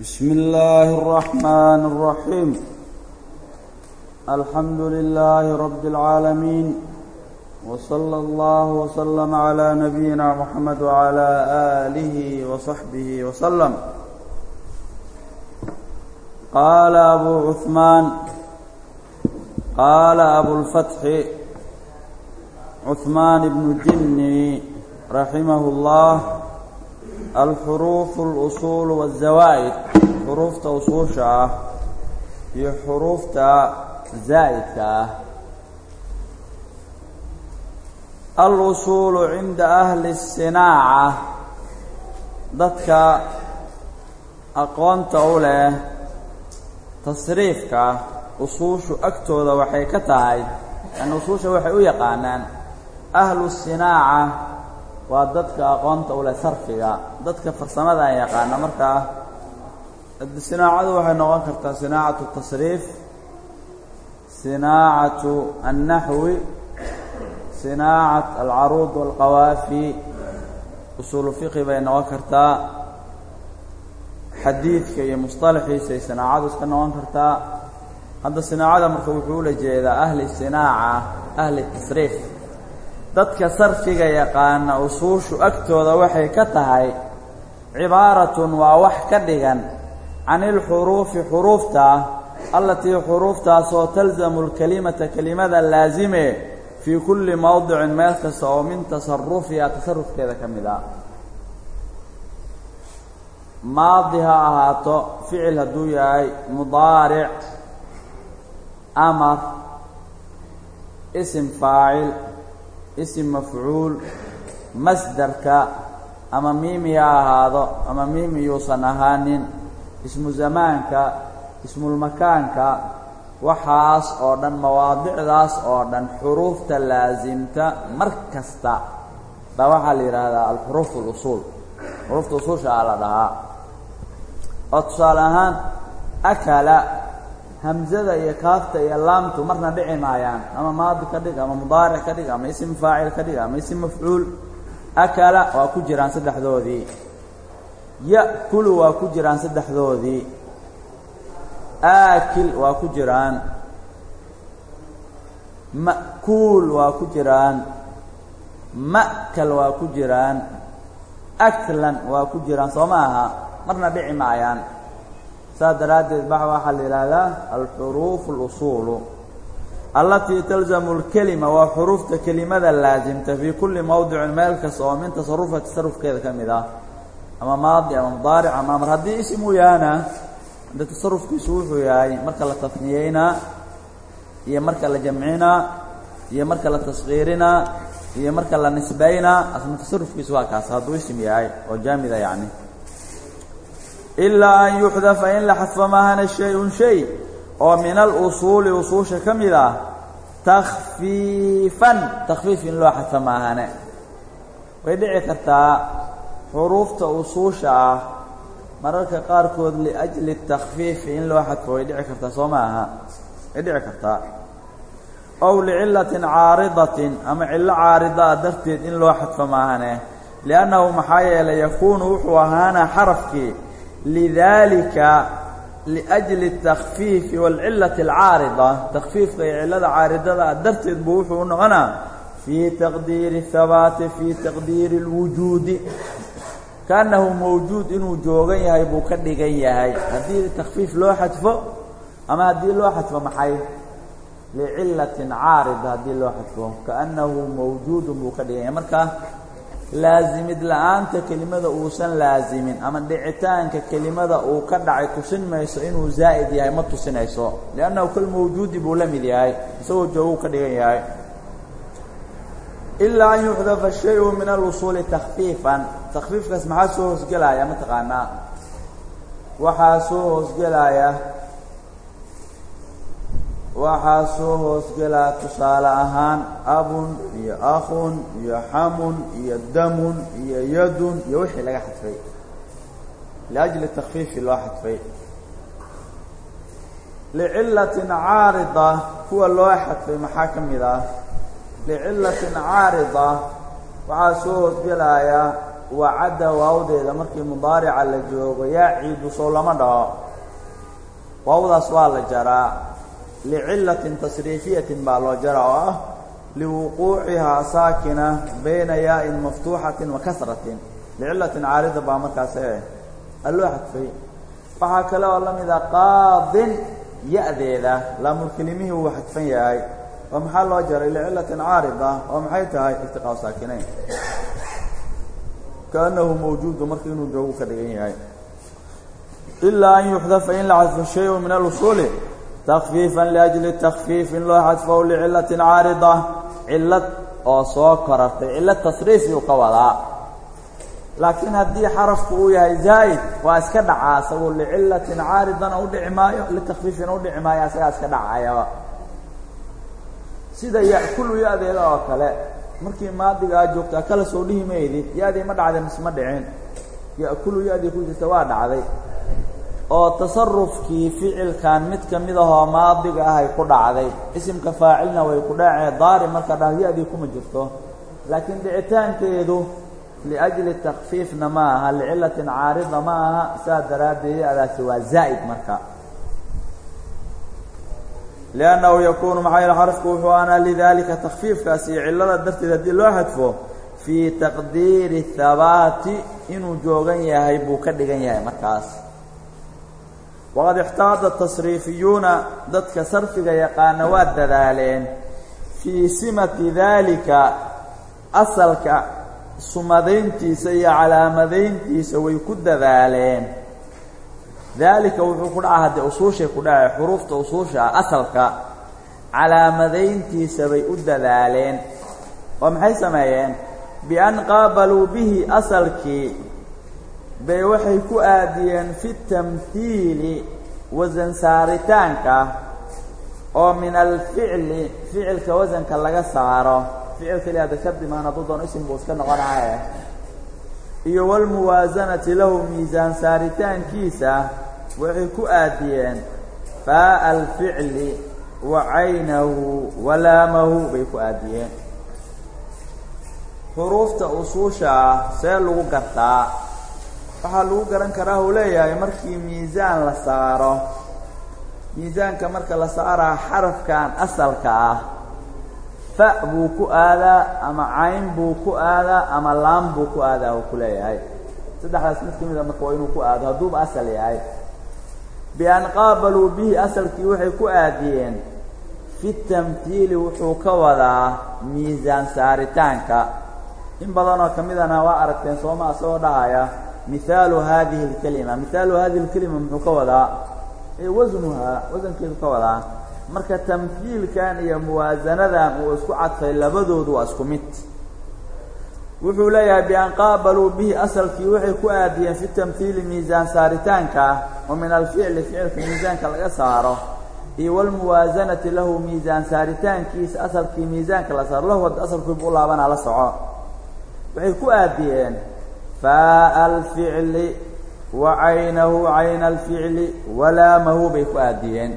بسم الله الرحمن الرحيم الحمد لله رب العالمين وصلى الله وسلم على نبينا محمد وعلى آله وصحبه وسلم قال أبو عثمان قال أبو الفتح عثمان بن جني رحمه الله alxuruufu اlusuul waالzawaa'id xuruufta usuusha ah iyo xuruufta zaa'idka ah alusuulu cinda ahli الsinaaca dadka aqoonta u leh tasriifka usuushu agtooda waxay ka tahay yani usuusha waxay u yaqaanaan ahlu الsinaaca waa dadka aqoonta u leh sarfiga. Dadka farsamada yaqaana markaa sinaacadu waxay noqon kartaa sinaacatu tasriif sinaacatu annaxwi sinaacat alcaruud walqawaafi. Usuulu fiqi bay noqon kartaa. Xadiidka iyo musطalaxiisay sinaacadu iska noqon kartaa. Hadda sinaacada marka wuxuu ula jeedaa ahli sinaaca ahli tasriif dadka sarfiga yaqaana usuushu agtooda waxay ka tahay cibaaratun waa wax ka dhigan. Can ilxuruufi xuruufta allatii xuruuftaasoo talzamu lkelimata kelimada laasime fii kulli mowdicin meel kasta oo min tasarufiha tasarufkeeda ka mid a maadi ha ahaato ficil hadduu yahay mudaaric amar isim faacil isim mafcuul masdarka ama miimi ha ahaado ama miimi yuusan ahaanin ismu zamaanka ismulmakaanka waxaas oo dhan mawaadicdaas oo dhan xuruufta laasimta mar kasta baa waxaa la yidhaahdaa alxuruuf اlusuul xuruufta usuusha a la dhahaa. Oo tusaale ahaan akala hamzada iyo kaafta iyo laamtu marna dhici maayaan. Ama maadi ka dhig ama mudaaric ka dhig ama isim faacil ka dhig ama isim mafcuul. Akala waa ku jiraan saddexdoodii. Ya'kulu waa ku jiraan saddexdoodii. Aakil waa ku jiraan. Ma'kuul waa ku jiraan. Ma'kal waa ku jiraan. Aklan waa ku jiraan. Soo ma aha? Marna dhici maayaan saas daraaddeed ba waxaa la yidhaahdaa alxuruuf اlusuulu allatii talzamu اlkelima waa xuruufta kelimada laasimta fii kulli mowdicin meel kasta oo min tasarufa tasarufkeeda ka mid ah ama maadi ama mudaaric ama amar. Haddii isim yahana de tasarufkiisu wuxuu yahay marka la tafniyeynaa iyo marka la jamcinaa iyo marka la taskiirinaa iyo marka la nisbaynaa asna tasarufkiisu waa kaas. Hadduu isim yahay oo jaamida yacni ilaa an yuxdafa in la xadfo maahana shay-un shay. Oo min alusuuli usuusha ka mid ah takhfiifan takhfiif in loo xadfo maahane way dhici kartaa xuruufta usuusha ah mararka qaarkood liajli takhfiifi in loo xadfo way dhici kartaa soo ma aha? Way dhici kartaa. Ow licilatin caaridatin ama cillo caarida ah darteed in loo xadfo maahane liannahu maxaa yeelay yakuunu wuxuu ahaana xarafkii lidaalika liajli takfiifi walcilati alcaarida takfiifka iyo cillada caaridada ah darteed buu wuxuu u noqonaa fii taqdiiri ahabaati fii taqdiiri اlwujuudi kaannahu mawjuud inuu joogan yahay buu ka dhigan yahay. Haddii takfiif loo xadfo ama haddii loo xadfo maxay? Licilatin caarida haddii loo xadfo. Kaannahu mawjuudun buu ka dhigan yahay. Marka laasimid la'aanta kelimada uusan laasimin ama dhicitaanka kelimada uu ka dhacay tusin mayso inuu zaa'id yahay ma tusinayso. Liannahu kal mawjuudi buu la mid yahay isagoo jooguu ka dhigan yahay. Ilaa an yuxdafa shayu min alusuuli takfiifan takfiifkaas maxaa soo hoosgelaya mataqaanaa waxaa soo hoosgelaya waxaa soo hoosgelaa tusaale ahaan abun iyo akhun iyo xamun iyo damun iyo yadun iyo wixii laga xadfay. Liajli takfiifi loo xadfay. Licilatin caarida kuwa loo xadfay maxaa ka mid ah? Licilatin caarida waxaa soo hoosgelaya wacadda waawdeeda markii mudaarica la joogo yacidu sow lama dhaho. Waawdaas waa la jaraa licilatin tasriifiyatin baa loo jaraa oo ah liwuquucihaa saakina bayna yaa-in maftuuxatin wa kasratin licilatin caarida baa markaas ee aloo xadfay waxaa kale oo la mida qaadin ya-deeda laamulkelimihii wuu xadfan yahay oo maxaa loo jaray licilatin caarida oo maxay tahay irtiqaa saakinayn kaannahu mawjuudu marka inuu joogu ka dhigan yahay ilaa an yuxdafa in la xadfo shay-un min alusuuli takfiifan liajli takfiif in loo xadfo licilatin caarida cillad oo soo korartay cillad tasriifiyuu ka wadaa laakiin haddii xarafku uu yahay zaa'id waa iska dhacaa isagu licilatin caaridana u dhici maayo litakfiifina u dhici maayo asagaa iska dhacayaba sida yakulu ya-deeda oo kale markii maadiga aad joogtaa kala soo dhihi maydid ya-dii ma dhacday mise ma dhicin yakulu ya-dii ku jirta waa dhacday oo tasarufkii ficilkan mid ka mid ahoo maadiga ahay ku dhacday. Isimka faacilna way ku dhacee daari marka dhah ya-dii kuma jirto. Laakiin dhicitaankeedu liajli takfiifna ma aha licilatin caarida ma aha saa daraaddeed ya-daasi waa zaa'id marka. Liannahu yakuunu maxaa yeele xarafku wuxuu aanaa lidaalika takfiifkaas iyo cillada darteed haddii loo xadfo fii taqdiiri habaati inuu joogan yahay buu ka dhigan yahay markaas waqad ixtaada tasriifiyuuna dadka sarfiga yaqaana waa dadaaleen fii simati daalika asalka sumadayntiisa iyo calaamadayntiisa way ku dadaaleen daalika wuxuu ku dhaca haddii usuushay ku dhacay xuruufta usuusha ah asalka calaamadayntiisa bay u dadaaleen oo maxay sameeyeen bian qaabaluu bihi asalkii bay waxay ku aadiyeen fi tamhiili wasan saaritaanka oo min alficli ficilka wasanka laga saaro. Ficil keliya ada kadimaan hadduu isim buu iska noqonaye. Iyo walmuwaasanati lahu miisaan saaritaankiisa waxay ku aadiyeen faa'a alficli wa caynahu walaamahu bay ku aadiyeen. Xuruufta usuusha ah see lagu gartaa waxaa lagu garan karaa uu leeyahay markii miisaan la saaro. Miisaanka marka la saaraa xarafkan asalka ah. Fa buu ku aadaa ama cayn buu ku aadaa ama laam buu ku aadaa uu ku leeyahay. Saddexdaas mid ka mida marka waa inuu ku aado hadduuba asal yahay. Bian qaabaluu bihi asalkii waxay ku aadiyeen. Fi tamhiili wuxuu ka wadaa miisaan saaritaanka. In badanoo ka midana waa aragteen sooma asagoo dhahaya mihaalu haadihi اlkelima mihaalu hadihi اlkelima muxuu ka wadaa wasnuhaa wasankeedu ka wadaa marka tamhiilkan iyo muwaasanadan uu isku cadfay labadoodu waa isku mid. Wuxuu leeyahay bian qaabaluu bihi asalkii waxay ku aadiyeen fi tamhiili miisaan saaritaanka oo min alficli ficilka miisaanka laga saaro iyo walmuwaasanati lahu miisaan saaritaankiisa asalkii miisaanka la saaro lahu asalkiibu u laabanaa la soco. Waxay ku aadiyeen faa'a alficli wa caynahu cayna alficli walaamahu bay ku aadiyeen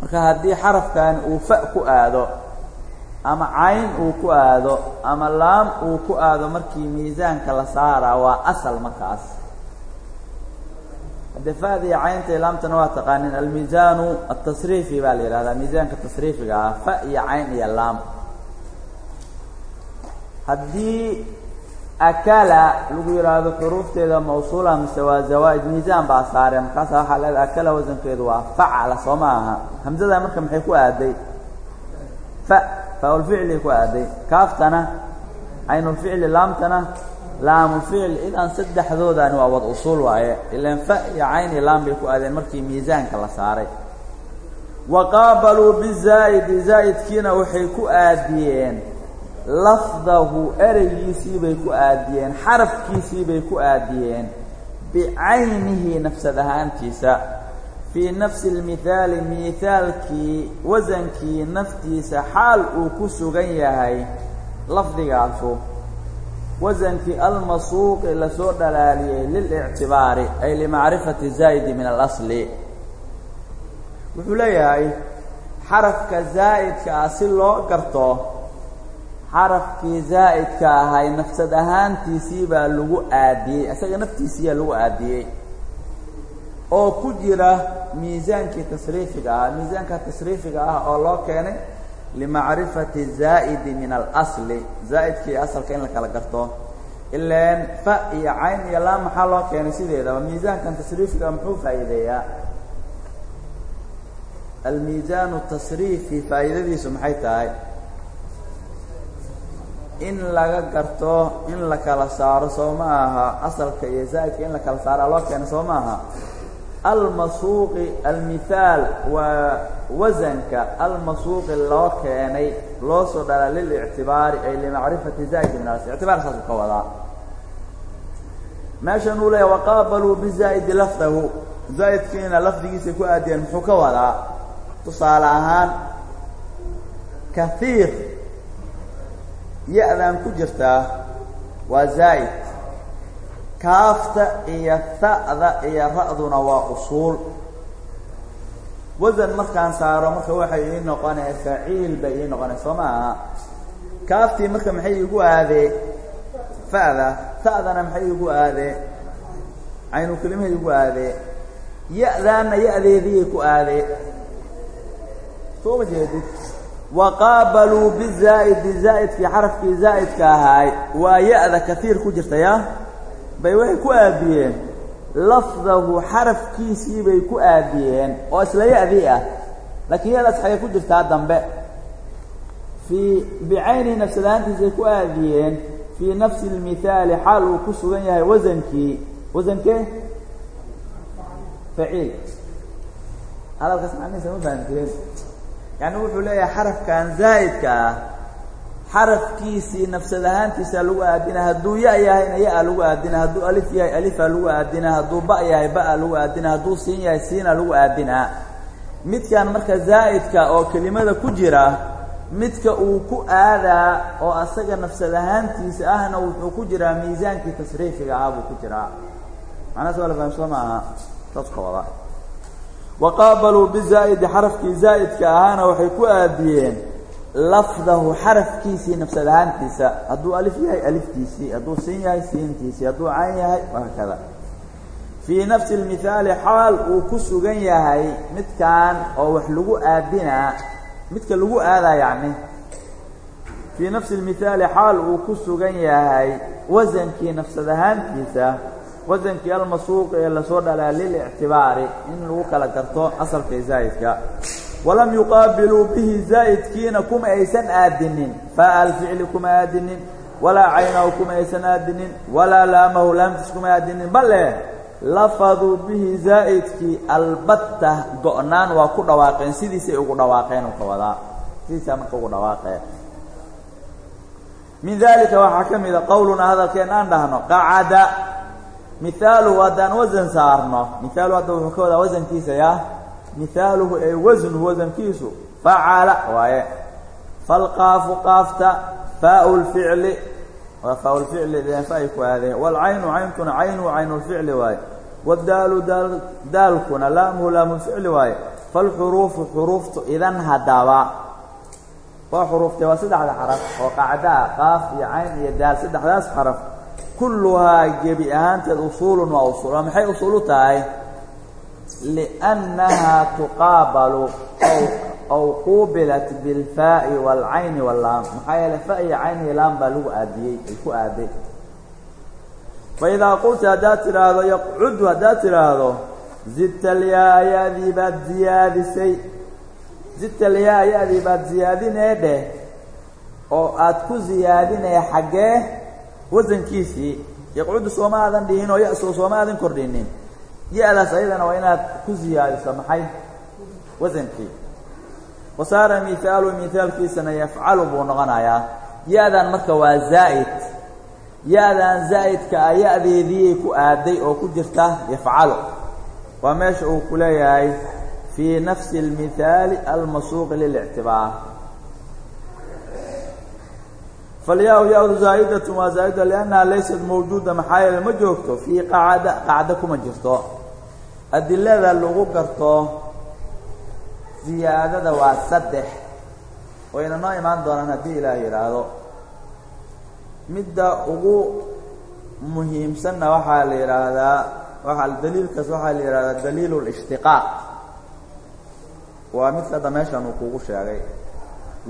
marka haddii xarafkan uu fa ku aado ama cayn uu ku aado ama laam uu ku aado markii miisaanka la saaraa waa asal markaas haddee fa'da iyo caynta laamtana waa taqaanin almiisaanu atasriifi baa la yidhahdaa miisaanka tasriifiga ah fa iyo cayn iyo laam haddii akala lagu yidhaahdo xuruufteeda mawsuula mise waa zawaa'id miisaan baa saare markaasa waxaa leedahay akala wasankeedu waa facala soo ma aha hamzada marka maxay ku aaday fa faaulficli ku aaday kaaftana caynulficli laamtana laamulficli idan saddexdoodani waa wad usuul waaye ilaan fa iyo cayn iyo laam bay ku aadeen markii miisaanka la saaray wa qaabaluu bizaa'idi zaa'idkiina waxay ku aadiyeen lafdahu ereygiisii bay ku aadiyeen xarafkiisii bay ku aadiyeen bicaynihi nafsad ahaantiisa. Fii nafsi اlmithaali miithaalkii wasankii naftiisa xaal uu ku sugan yahay lafdigaasu wasankii almasuuqi la soo dhalaaliyey lilictibaari ay limacrifati zaa'idi min alasli. Wuxuu leeyahay xarafka zaa'idka ah si loo garto xarafkii zaa'idka ahay nafsad ahaantiisii baa lagu aadiyey isaga naftiisiiyaa lagu aadiyey. oo ku jira miisaankii tasriifiga ah miisaanka tasriifiga ah oo loo keenay limacrifati zaa'idi min alasli zaa'idkii asalka in la kala garto. Ilaan fa iyo cayn iyo laa maxaa loo keenay sideedaba? Miisaankan tasriifiga muxuu faa'iideeyaa? Almiisaanu tasriifi faa'iidadiisu maxay tahay in laga garto in la kala saaro soo ma aha asalka iyo zaa'idka in la kala saaraa loo keenay soo ma aha. Almasuuqi almithaal waa wasanka almasuuqi loo keenay loo soo dhalaa lilictibaari ay limacrifati zaa'idi min alas ictibaar saasuu ka wadaa meeshan uu leeyahy waqaabaluu bizaa'idi lafdahu. Zaa'idkiina lafdigiisay ku aadiyeen muxuu ka wadaa. Tusaale ahaan kahiir ya-dan ku jirtaa waa zaa'id. Kaafta iyo ha'da iyo ra'duna waa usuul. Wasan markaan saaro marka waxay ii noqonaya faciil bay ii noqonaya soo ma aha kaaftii marka maxay igu aadee fa'da ha'dana maxay igu aadee caynu kelimahay igu aadee ya-daana ya-deediiyay ku aadee soo ma jeedid waqaabaluu bizaa'idi zaa'idkii xarafkii zaa'idka ahaay waa ya-da kaiir ku jirta ya bay waxay ku aadiyeen lafdahu xarafkiisii bay ku aadiyeen oo isla ya-dii ah laakiin ya-daas xagay ku jirtaa dambe fii bicaynihi nafsadaantiisay ku aadiyeen fii nafsi lmithaali xaal uu ku sugan yahay wasankii wasankee faciil hadalkaas macnihiisa ma fahamteen yani wuxuu leeyahay xarafkan zaa'idka ah xarafkiisii nafsad ahaantiisa lagu aadina hadduu ya yahayna ya-a lagu aadina hadduu alif yahay alifa lagu aadina hadduu ba yahay ba'a lagu aadina hadduu siin yahay siina lagu aadinaa midkan marka zaa'idka oo kelimada ku jira midka uu ku aadaa oo asaga nafsad ahaantiisa ahna wuxuu ku jiraa miisaankii tasriifiga ah buu ku jiraa macnahaas waa la fahamsoo ma aha saska wada waqaabaluu bizaa'idi xarafkii zaa'idka ahaana waxay ku aadiyeen lafdahu xarafkiisii nafsad ahaantiisa hadduu alif yahay aliftiisii hadduu siin yahay siintiisii hadduu cayn yahay wahaakada fii nafsi lmithaali xaal uu ku sugan yahay midkan oo wax lagu aadinaa midka lagu aadaa yacni fii nafsi lmithaali xaal uu ku sugan yahay wasankii nafsad ahaantiisa wasankii almasuuqi ee la soo dhalaa lilictibaari in lagu kala garto asalka iyo zaa'idka walam yuqaabiluu bihi zaa'idkiina kuma aysan aadinin. Faa alficli kuma aadinin walaa caynahu kuma aysan aadinin walaa laamahu laamtiis kuma aadinin. Bale lafaduu bihi zaa'idkii albatta go-naan waa ku dhawaaqeen sidiisay ugu dhawaaqeen ka wadaa sidiisaa marka ugu dhawaaqeen. Min dalika waxaa ka mida qowlunaa hadalkeen aan dhahno qacada mihaaluhu haddaan wasan saarno. Mihaaluhu hadda wuxuu ka wadaa wasankiisa yaa? Mihaaluhu ay wasnuhu wasankiisu facala waaye. Falqaafu qaafta faau lficli waa faau lficli deen fa ay ku aadeen. Waalcaynu caynkuna caynuhu caynulficli waaye. Waddaalu daal daalkuna laamuhu laamulficli waaye. Falxuruufu xuruuftu idan haddaba. Waa xuruuftee waa saddexda xaraf oo qacdaa qaaf iyo cayn iyo daal saddexdaas xaraf kulluhaa gebi ahaanteed usuulun waa usuul waa maxay usuul u tahay? Liannahaa tuqaabalu aw quubilat bilfaa'i waalcayni wallaam. Maxaa yeele fa iyo cayn iyo laam baa lagu aadiyey ay ku aaday fa idaa qulta haddaad tidhaahdo yaqcudu haddaad tidhaahdo zidta lyaa ya-dii baad ziyaadisay. Zidta lyaa ya-dii baad ziyaadinee dheh oo aad ku ziyaadinaya xaggee wasankiisii yaqcudu sooma aadan dhihin oo ya-soo sooma aadan kordhinin. Ya-daas ayadana waa inaad ku ziyaadiso maxay? Wasankii. Wa saara mihaalu mihaalkiisana yafcalu buu noqonayaa. Ya-dan marka waa zaa'id. Ya-dan zaa'idka a ya-deediiyay ku aaday oo ku jirta yafcalu. Waa meesha uu ku leeyahay fii nafsi اlmithaali almasuuqi lilictibaar falyaa ya-du zaa'idatun waa zaa'ida liannaha laysat mawjuuda maxaa yeele ma joogto fii qacda qacdo kuma jirto adilada lagu garto ziyaadada waa saddex wayna noo imaan doonaan haddii ilaah yidhaahdo midda ugu muhiimsanna waxaa la yidhaahdaa waaa daliilkaas waxaa la yidhahdaa daliil اlاshtiqaaq waa midka hadda meeshan uu kugu sheegay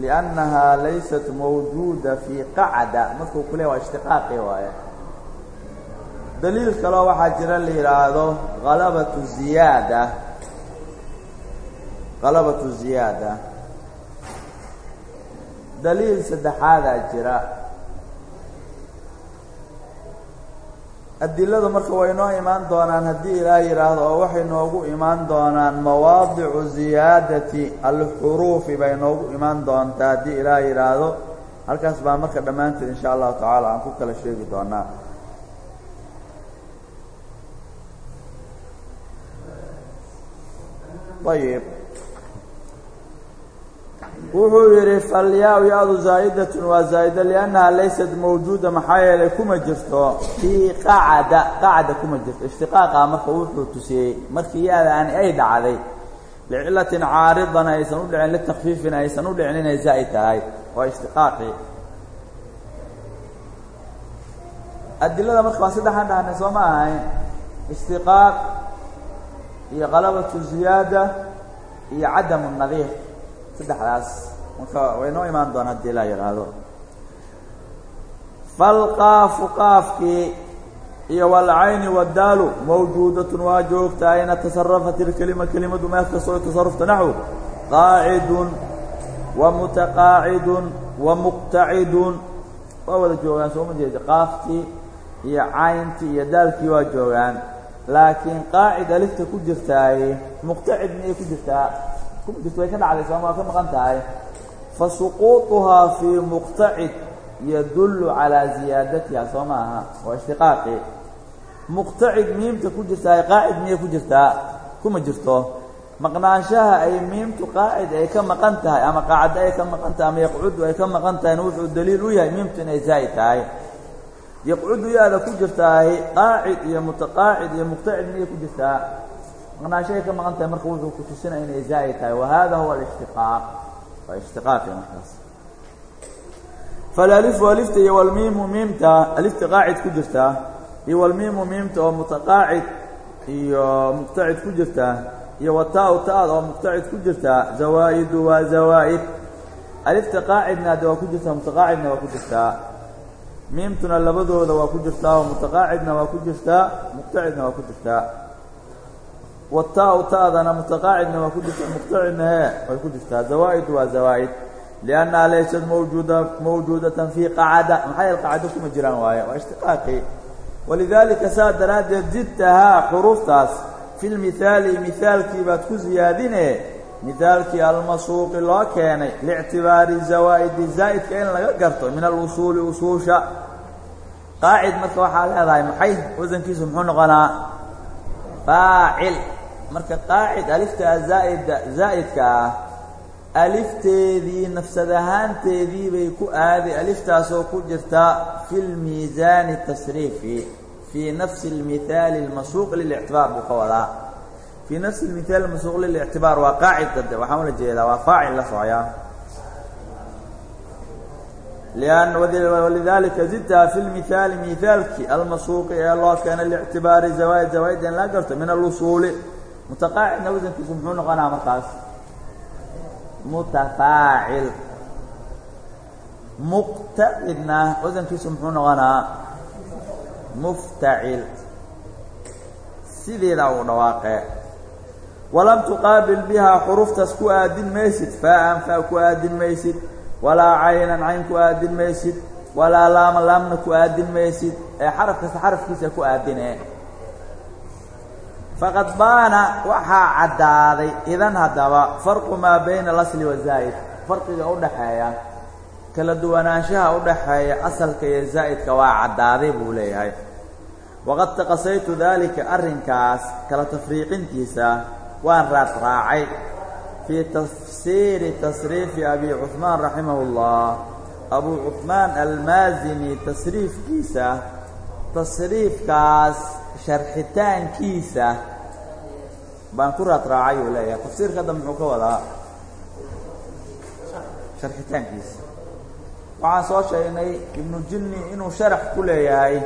liannahaa laysat mawjuuda fii qacda markuu ku leey waa ishtiqaaqii waaye daliil kaloo waxaa jira la yidhaahdo halabatu ziyaada halabatu ziyaada daliil saddexaadaa jira adiladu marka way noo imaan doonaan haddii ilaah yidhaahdo oo waxay noogu imaan doonaan mawaadicu ziyaadati alxuruufi bay noogu imaan doontaa haddii ilaah yidhaahdo halkaas baa marka dhammaanteed insha allahu tacaala aan ku kala sheegi doonaa. Ayib wuxuu yidhi falyaa ya-du zaa'idatun waa zaa'ida liannaha laysat mawjuuda maxaa yeelay kuma jirto. Fii qacda qacda kuma jirto. Ishtiqaaqa marka wuxuu tusiyey markii ya-daani ay dhacday licilatin caaridan aysan u dhicin litakfiifin aysan u dhicin inay zaa'id tahay. Waa ishtiqaaqii adilada marka waa saddexaan dhahnay soo ma ahayn. Ishtiqaaq iyo qalabatu ziyaada iyo cadamu nadiir saddexdaas marka way noo imaan doonaa haddii laa yidhaahdo falqaafu qaafkii iyo walcayni waddaalu mawjuudatun waa joogta ayna tasarafat ilkelima kelimadu meel kastoo tasarufta naxwu? Qaacidun wa mutaqaacidun wa muqtacidun. Waa wada joogaan soo ma jeeda qaafkii iyo cayntii iyo daalkii waa joogaan laakiin qaacid alifta ku jirtaaye muqtacid miyay ku jirtaa way ka dhacday sooma waa ka maqan tahay. Fa suquuطuhaa fii muqtacid yadullu calaa ziyaadatiha soo ma aha waa ishtiqaaqi. Muqtacid miimta ku jirtaaye qaacid miyay ku jirtaa kuma jirto. Maqnaanshaha ay miimtu qaacid ay ka maqan tahay ama qaacaddo ay ka maqan tahay ama yaqcudu ay ka maqan tahayna wuxuu daliil u yahay miimtu inay zaa'id tahay. Yaqcudu yaada ku jirtaahi qaacid iyo mutaqaacid iyo muqtacid miyay ku jirtaa maqnaanshahay ka maqan tahay marka wuxuu ku tusinaya inay zaa'id tahay. Wa hada huwa alishtiqaaq. Waa ishtiqaaqi markaas. Falalifu alifta iyo walmiimu miimta alifta qaacid ku jirtaa iyo walmiimu miimta oo mutaqaacid iyo muqtacid ku jirtaa iyo wataau ta'ad oo muqtacid ku jirtaa zawaa'idu waa zawaa'id. Alifta qaacidna hadde waa ku jirtaa mutaqaacidna waa ku jirtaa miimtuna labadooda waa ku jirtaa oo mutaqaacidna waa ku jirtaa muqtacidna waa ku jirtaa wataau ta'dana mutaqaacidna waa hee way ku jirtaa zawaa'idu waa zawaa'id liannaha laysat mawjuuda mawjuudatan fii qacada maxaa yeel qacdo kuma jiraan waaye waa ishtiqaaqii walidaalika saa daraaddeed zidtahaa xuruuftaas fi lmithaali mihaalkii baad ku siyaadine mihaalkii almasuuqi loo keenay liictibaari zawaa'idi zaa'idka in laga garto min alusuuli usuusha qaacid marka waxaa leedahay maxay wasankiisu muxuu noqonaa faacil marka qaacid aliftaa zaa'ida zaa'idka ah alifteedii nafsad ahaanteedii bay ku aaday aliftaasoo ku jirta fi lmiisaani tasriifi fii nafsi اlmithaali اlmasuuq lilictibaar buu ka wadaa fii nafsi اlmithaali masuuq lilictibaar waa qaacid dade waxaan ula jeedaa waa faacil la socyaa لأن ولذلika zidتha في المiثاaل miثaalkii almasuuqi ee loo keenay لاctibaari zawاid zawاid in la garto min الusuuli mutaqaacidna wasankiisu muxuu noqonaa markaas mutafaacil muqtacidna wasankiisu muxuu noqonaa muftacil sideeda uu dhawaaqee walam tuqaabil bihaa xuruftaas ku aadin maysid faaan faa ku aadin maysid walaa caynan cayn ku aadin maysid walaa laama laamna ku aadin maysid ee xaraf kasta xarafkiisa ku aadine faqad baana waxaa caddaaday. Idan haddaba farqu maa bayna alasli wazaa'id farqiga u dhaxeeya kala duwanaanshaha u dhaxeeya asalka iyo zaa'idka waa caddaaday buu leeyahay. Waqad taqasaytu daalika arrinkaas kala tafriiqintiisa waan raadraacay fii tafsiiri tasriifi abi cuhmaan raximahu llah abuu cuhmaan almaasini tasriifkiisa tasriifkaas sharxitaankiisa baan ku raad raacay uu leeyahay. Tafsiirka hadda muxuu ka wadaa? Sharxitaankiisa. Waxaan soo sheegnay ibnu jinni inuu sharax ku leeyahay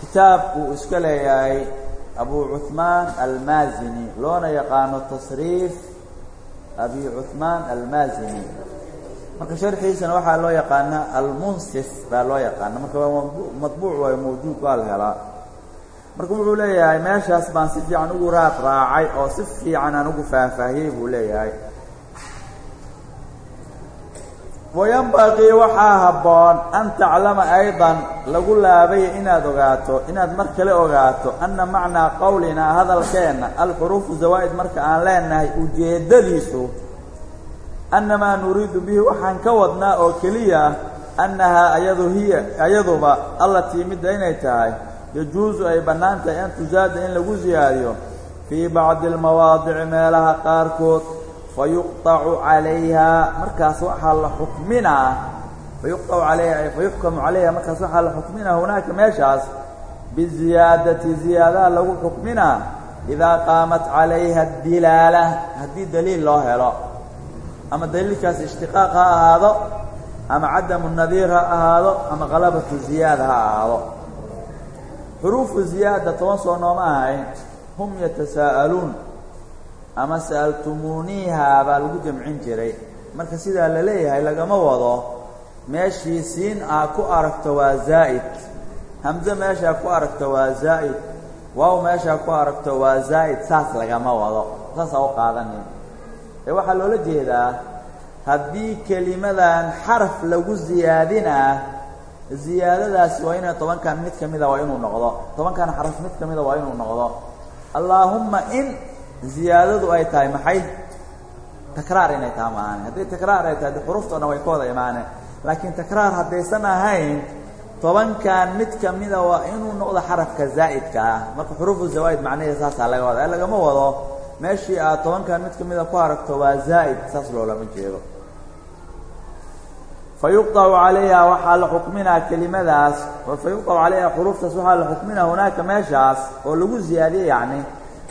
kitaab uu iska leeyahay abu cuثmaan almaazini loona yaqaano tasriif abi cuثmaan almaazini. Marka sharxiisana waxaa loo yaqaana almunsif baa loo yaqaana marka madbuuc waayo mawjuud waa la helaa marka wuxuu leeyahay meeshaas baan si fiican ugu raad raacay oo si fiican aan ugu faahfaahiyey buu leeyahay. Wayanbaqii waxaa habboon an taclama aydan lagu laabaya inaad ogaato inaad mar kale ogaato anna macnaa qowlinaa hadalkeenna alxuruufu zawaa'id marka aan leenahay ujeeddadiisu annamaa nuriidu bihi waxaan ka wadnaa oo keliya annahaa ayadu hiya ayaduba allatii midda inay tahay yajuusu ay bannaan tahay an tusaada in lagu siyaadiyo fii bacdi almawaadici meelaha qaarkood fayuqطacu calayha markaas waxaa la xukminaa fayuqطacu calayha fayuxkamu calayha markaas waxaa la xukminaa hunaaka meeshaas biziyaadati ziyaadaha lagu xukminaa idaa qaamat calayha dilaala haddii daliil loo helo ama daliilkaas ishtiqaaq ha ahaado ama cadamu nadiir ha ahaado ama qalabatu ziyaada ha ahaado xuruufu ziyaada toban soo nooma ahayn. Hum yatasaa'aluun ama sa'altumuuniiha baa lagu jamcin jiray. Marka sidaa la leeyahay lagama wado meeshii siin aa ku aragto waa zaa'id. Hamze meeshaa ku aragto waa zaa'id. Waaw meeshaa ku aragto waa zaa'id. Saas lagama wado. Saasaa u qaadanin ee waxaa loola jeedaa haddii kelimadan xaraf lagu ziyaadinaa ziyaadadaasi waa inay tobankan mid ka mida waa inuu noqdo. Tobankan xaraf mid ka mida waa inuu noqdo. Allaahumma in ziyaadadu ay tahay maxay? Takraar inay taha maaane hadday takraar ay tahay de xuruftao dhan way ka wada imaaneen laakiin takraar haddaysan ahayn tobankan mid ka mida waa inuu noqdo xarafka zaa'idka. Ah marka xuruufu zawaa'id macnaheeda saasaa laga wada lagama wado meeshii aad tobankan mid ka mida ku aragto waa zaa'id saas loolama jeedo fayuqطacu calayha waxaa la xukminaa kelimadaas fayuqطacu calayha xuruuftaas waxaa la xukminaa hunaaka meeshaas oo lagu ziyaadiye yacni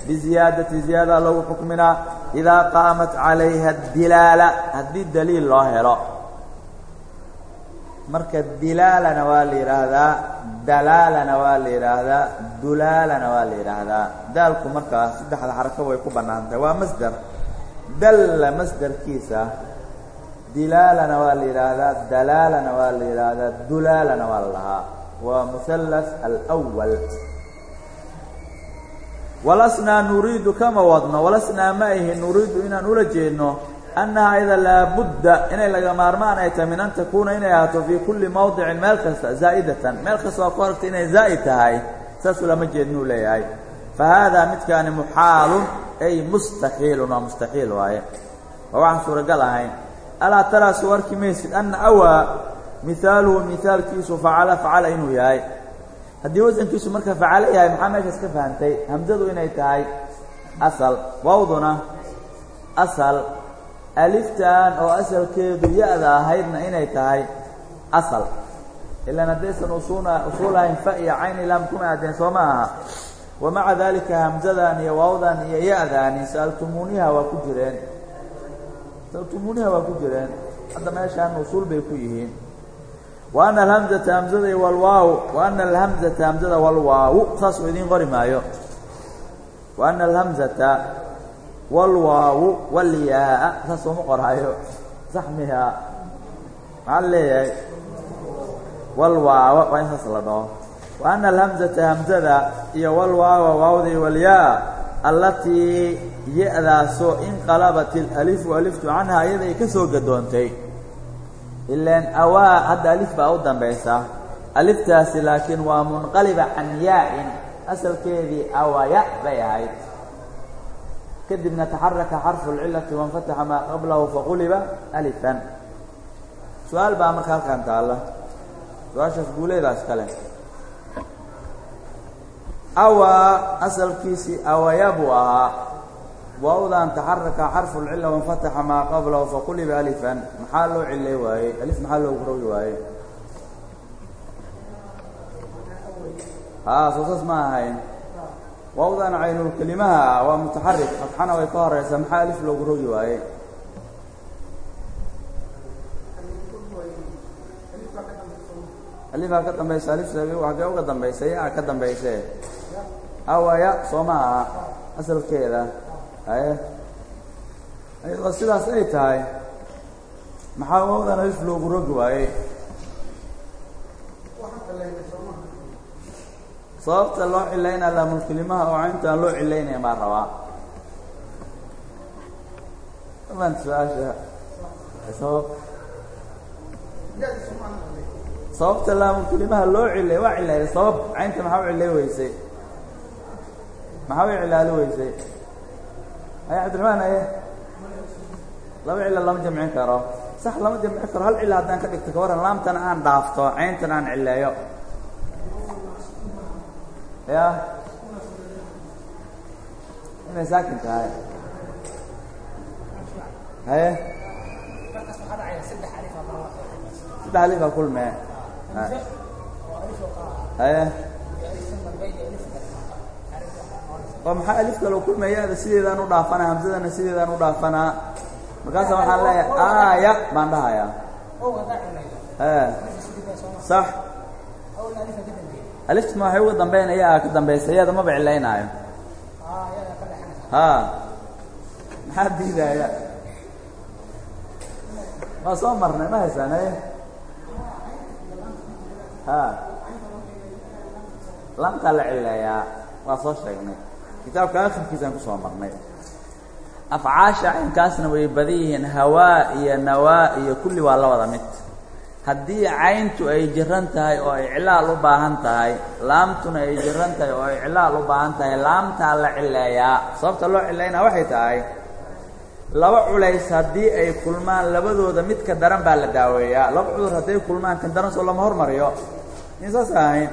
biziyaadati ziyaada lagu xukminaa idaa qaamat calayha dilaala haddii daliil loo helo marka dilaalana waa la yidhaahdaa dalaalana waa la yidhaahdaa dulaalana waa la yidhaahdaa daalku markaa saddexda xarako way ku bannaantahay waa masder dalla masderkiisa dilaalana waa la yidhaahdaa dalaalana waa la yidhaahdaa dulaalana waa la dhahaa waa muhallas alwal walasnaa nuriidu kama wadno walasnaa ma ahi nuriidu inaan ula jeedno annaha ayada laabudda inay laga maarmaan ay tahay min an takuuna inay ahaato fii kulli mawdicin meel kasta zaa'idatan. Meel kasta waa ku aragta inay zaa'id tahay saasuu lama jeednuu leeyahay. Fa haadaa midkaani muxaalun ay mustaxiilun waa mustaxiil waaye. Waa waxaan suuragal ahayn alaa taraa soo arki maysid anna awaa mihaaluhu mihaalkiisu facala facala inuu yahay haddii wasankiisu marka facalo yahay maxaa meeshaas ka fahantay hamsadu inay tahay asal wawduna asal aliftan oo asalkeedu ya-da ahaydna inay tahay asal ilaan haddaysan usuuna usuul ahayn fa iyo cayn ilaam kuma aadeen soo ma aha wa maca daalika hamsadan iyo waawdan iyo ya-daani sa'altumuuniha waa ku jireen sa'altumuuniha waa ku jireen. Hadda meeshaan usuul bay ku yihiin. Wa ana alhamzata hamzada walwaaw wa ana alhamzata hamzada walwaawu saasuu idiin qori maayo. Wa ana alhamzata walwaawu walyaa saas uma qoraayo. Sax miyaa maxaa leeyahay? Walwaawa waa in saas la dhaho. Wa alhamzata hamzada iyo walwaawa waawda iyo walyaa allatii ya-daasoo inqalabat ilalifu aliftu canha iyada ka soo gadoontay. Ilaan awaa hadda alif baa u dambaysa. Aliftaasi laakiin waa munqaliba can yaa-in asalkeedii awaya bay ahayd. Kadibna taxaraka xarfu اlcilati waاnfataxa maa qablahu faquliba alifan. Su'aal baa marka halkan taalla. Su'aashaas guuleedaas kale awaa asalkiisii awaya buu ahaa waawdan taxaraka xarfu اlcila waاnfataxa maa qablahu faquliba alifan. Maxaa loo cilay waaye? Alif maxaa loogu rogi waaye? Haa soo ma ahayn. Waawdan caynulkelimaha ah waa mutaxarik fatxana way ka horeysaa maxaa alif loogu rogi waaye? Alifaa ka dambaysa aliftaagi waxgee uga dambaysa yaa ka dambayse. Awaya soo ma aha. Asalkeeda ayadoo sidaas ay tahay maxaa wawdan alif loogu rogi waayey sababta loo cilaynaa laamulkelimaha oo caynta aan loo cilaynaya baa rabaa amaan su'aasha sabab sababta laamulkelimaha loo cilay waa cilayday sabab caynta maxaa u cilay weysay maxaa u cilaali weysay aye laba cila lama jamcin karo. Sax lama jamcin karo. Hal cila haddaan ka dhigto ka waran laamtana aan dhaafto cayntan aan cileeyo ya. Inay saakin tahay. Haye. Saddex alifaa kulme haye oo maxaa alif kaloo kulmeeyaada sideedaan u dhaafanaa hamsadana sideedaan u dhaafanaa markaasa waxaan leeyahay aaya baan dhahayaa. E sax. Aliftma waxay uga dambeynaya ka dambaysa iyada maba cilaynaayo ha. Maxaa diidaya waa soo marnay ma haysaan haye ha. Lamtaa la cileeyaa waa soo sheegnay kitaabka akhirkiisaan ku soo marnay. Afcaasha caynkaasna way badan yihiin hawaa iyo nawaa iyo kulli waa la wada mid. Haddii cayntu ay jiran tahay oo iclaal u baahan tahay laamtuna ay jiran tahay oo iclaal u baahan tahay laamtaa la cileeyaa. Sababta loo cilaynaa waxay tahay laba culays haddii ay kulmaan labadooda midka daran baa la daaweeyaa. Laba cudur hadday kulmaan kan daran soo lama hormariyo. In saas ahayn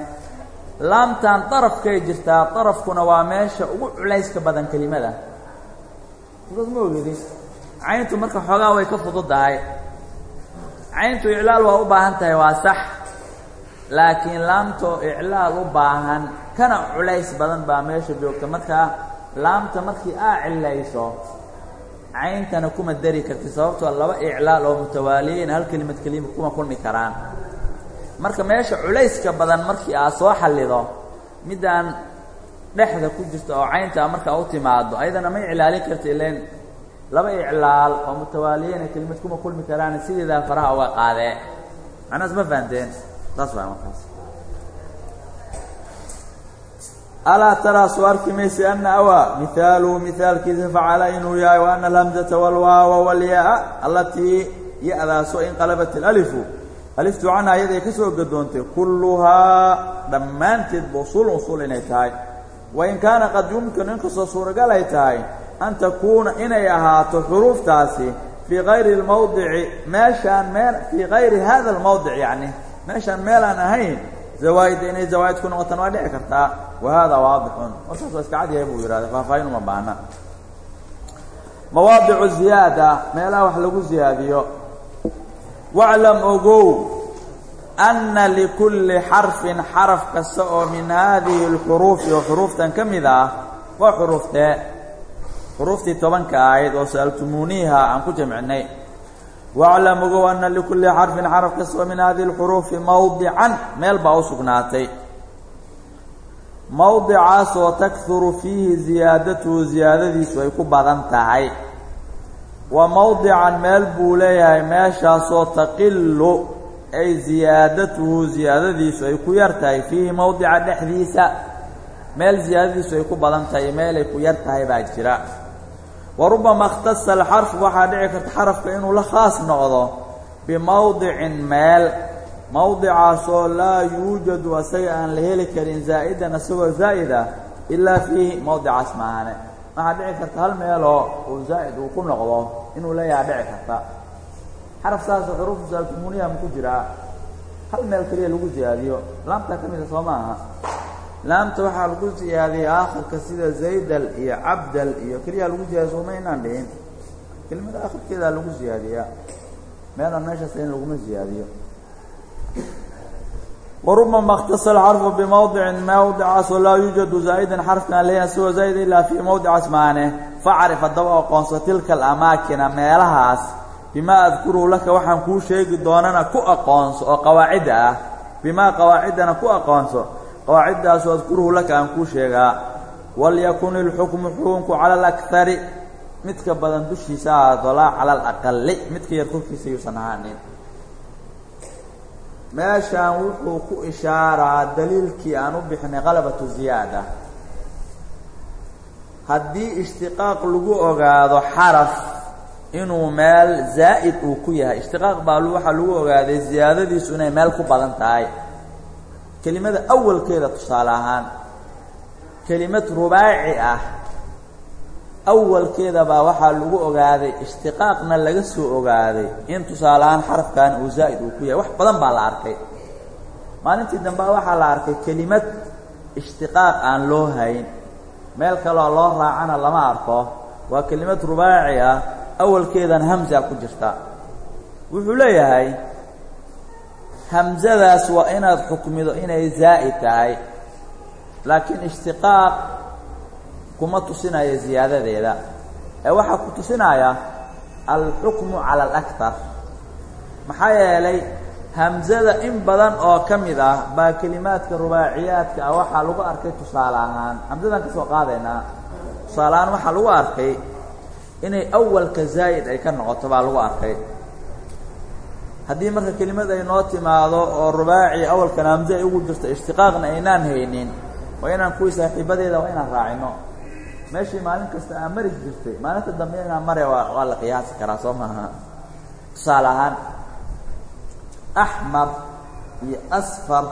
laamtan darafkay jirtaa darafkuna waa meesha ugu culayska badan kelimada. Saas ma ogedi cayntu marka xoogaa way ka fududahay. Cayntu iclaal waa u baahan tahay waa sax. Laakiin laamtoo iclaal u baahan kana culays badan baa meesha joogta. Markaa laamta markii aa cilayso cayntana kuma dari karti sababtoo laba iclaal oo mutawaaliyiin hal kelimad kelima kuma kulmi karaan marka meesha culayska badan markii aad soo xallido middaan dhexda ku jirta oo cayntaa markaa u timaado ayadana ma iclaalin karta ileen laba iclaal oo mutawaaliyiina kelimad kuma kulmi karaan sideedaa faraha uga qaadee macnahaas ma fahanteen? Saas waa markaas. Alaa taraa soo arki maysa ana awaa mihaaluhu mihaalkiisa facala inuu yahay wa ana alhamzata walwaawa walyaa allatii ya-daasoo inqalabat alalifu aliftu canha iyaday ka soo gadoontay kulluhaa dhammaanteedba usul usul inay tahay. Wain kaana qad yumkinu inkastoo suuragal ay tahay an takuuna inay ahaato xuruuftaasi fii kayri lmawdici meeshaan meel fii kayri hada almawdic yacni meeshaan meelaan ahayn zawaa'idda inay zawaa'id ku noqotaan waa dhici kartaa. Wa hada waadixun. Warkaas waa iska cad yahay buu yihahda faahfaahin uma baahna. Mawaadicu ziyaada meelaha wax lagu ziyaadiyo waclam ogow anna likulli xarfin xaraf kasta oo min haadihi alxuruufi oo xuruuftan ka mid ah waa xuruuftee xuruuftii tobanka ahayd oo sa'altumuuniiha aan ku jamcinay waclam ogow anna likulli xarfin xaraf kasta oo min hadihi alxuruufi mawdican meel baa u sugnaatay. Mawdicaasoo takhuru fiihi ziyaadatuhu ziyaadadiisu ay ku badan tahay wa mawdican meel buu leeyahay meeshaasoo taqilu ay ziyaadatuhu ziyaadadiisu ay ku yar tahay fiihi mawdica dhexdiisa. Meel ziyaadadiisu ay ku badan tahay meel ay ku yar tahay baa jira. Wa rubbama ikhtasa alxarfu waxaa dhici karta xarafka inuu la khaas noqdo bimawdicin meel. Mawdicaasoo laa yuujadu asaga aan la heli karin zaa'idan isagoo zaa'id ah ilaa fiihi mawdicaas maahane waxaa dhici karta hal meeloo uu zaa'id uu ku noqdo inuu leeyaha dhici karta. Xaraf saasoo xuruufu saalkumuuniya ma ku jiraa hal meel keliya lagu ziyaadiyo laamtaa ka mida soo maaha. Laamta waxaa lagu ziyaadiyey aakhirka sida zaydal iyo cabdal iyo keliyaa lagu ziyaadiya sooma inaan dhihin. Kelimada aakhirkeedaa lagu ziyaadiyaa meelaan meeshaas in laguma ziyaadiyo warubama اkhtasa alxarfu bimawdicin mawdicaasoo laa yuujadu zaa'idan xarfkaan leeyahay sigoo zaa'id ilaa fii mawdicaas maane. Facrif haddaba aqoonso tilka alamaakina meelahaas bimaa adkuruu laka waxaan kuu sheegi doonana ku aqoonso oo qawaacidda ah. Bimaa qawaaciddana ku aqoonso qawaaciddaasu adkuruhu laka aan kuu sheegaa. Walyakun ilxukmu xukunku cala alakari midka badan dushiisa ahaado laa cala alaqali midka yar korkiisa yuusan ahaanin meeshaan wuxuu ku ishaaraa daliilkii aan u bixinay qalabatu ziyaada. Haddii ishtiqaaq lagu ogaado xaraf inuu meel zaa'id uu ku yahay. Ishtiqaaq baa waxaa lagu ogaaday ziyaadadiisu inay meel ku badan tahay. Kelimada awalkeeda tusaale ahaan kelimad rubaaci ah awalkeeda baa waxaa lagu ogaaday ishtiqaaqna laga soo ogaaday in tusaale ahaan xarafkan uu zaa'id uu ku yahay. Wax badan baa la arkay. Maalintii dambe waxaa la arkay kelimad ishtiqaaq aan loo hayn. Meel kaloo loo raacana lama arko. Waa kelimad rubaaci ah. Awalkeedan hamza ku jirta. Wuxuu leeyahay hamzadaas waa inaad xukmido inay zaa'id tahay. Laakiin ishtiqaaq kuma tusinayo ziyaadadeeda. Ee waxaa ku tusinaya alxukmu cala alaktar maxaa yeelay hamzada in badan oo ka mid ah baa kelimaadka rubaaciyaadka ah waxaa lagu arkay tusaale ahaan. Hamzadan ka soo qaadaynaa tusaale ahaan waxaa lagu arkay inay awalka zaa'id ay ka noqoto baa lagu arkay. Haddii marka kelimad ay noo timaado oo rubaaci awalkan hamze ay ugu jirto ishtiqaaqna aynaan haynin waa inaan kuwii saaxiibadeeda waa inaan raacino meeshii maalin kasta aa mari jirtay. Maalinta dambe inaan mare waa la qiyaasi karaa soo maaha. Tusaale ahaan axmar iyo asfar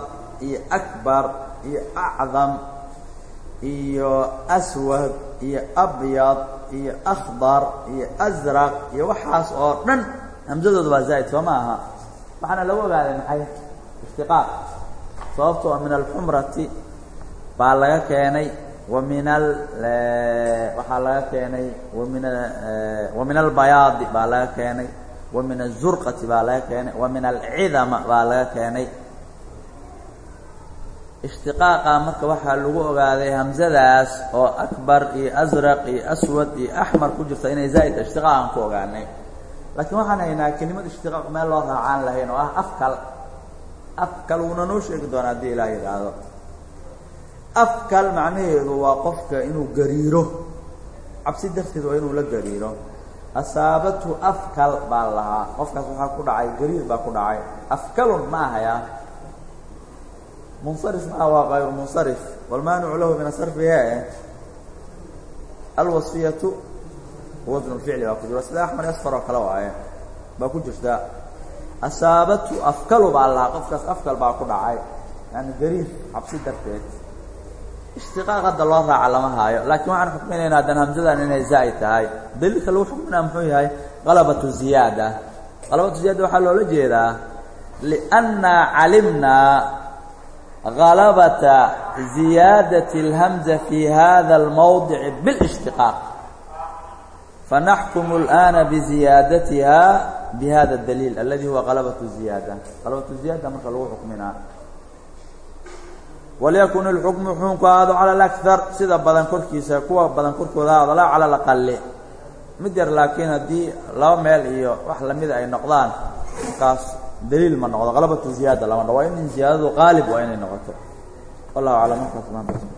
iyo akbar iyo acdam iyo aswad iyo abyad iyo akhdar iyo asraq iyo waxaas oo dhan hamsadooda waa zaa'id soo ma aha waxaana lagu ogaaday maxay? Ishtiqaaq sababtoo min alxumrati baa laga keenay wa min al waxaa laga keenay wa min wa min albayaadi baa laga keenay wa min azurqati baa laga keenay wa min alcidama baa laga keenay. Ishtiqaaqa marka waxaa lagu ogaaday hamzadaas oo akbar iyo asraq iyo aswad iyo axmar ku jirta inay zaa'id ishtiqaaqan ku ogaanay. Laakiin waxaan haynaa kelimad ishtiqaaq meel loo raacaan lahayn oo ah afkal. Afkal wuuna noo sheegi doonaa haddii ilaah yidhaahdo afkal macnaheedu waa qofka inuu gariiro. Cabsi darteed waa inuu la gariiro. Asaabatu afkal baa lahaa. Qofkaas waxaa ku dhacay gariir baa ku dhacay. Afkalun ma ahaya. Munsarif ma waa kayru munsarif walmaanicu lahu min asarfi hee alwasfiyatu wasn lficli baa ku jira. Sida axmar asfar oo kale waaye baa ku jirta. Asaabatu afkalu baa lahaa. Qofkaas afkal baa ku dhacay. Yani gariir cabsi darteed ishtiqaaq hadda loo raaca lama haayo laakiin waxaan xukminaynaa haddana hamsadan inay zaa'id tahay daliilka lagu xukminaa muxuu yahay qalabatu ziyaada qalabatu ziyaada waxaa loola jeedaa liannaa calimnaa galabata ziyaadati اlhamza fi hada almawdici biاlishtiqaaq fanaxkumu اlآana biziyaadatiha bihada اdaliil aladi huwa qalabatu ziyaada qalabatu ziyaada marka lagu xukminaa walyakun ilxukmu xukunku ahaado cala alakar sida badan korkiisa kuwa badan korkooda ahaado laa cala alaqali mid yar laakiin haddii laba meel iyo wax lamida ay noqdaan markaas daliil ma noqdo qalabatu ziyaada lama dha waa in ziyaadadu qaalib waa inay noqoto wallahu aclam markaas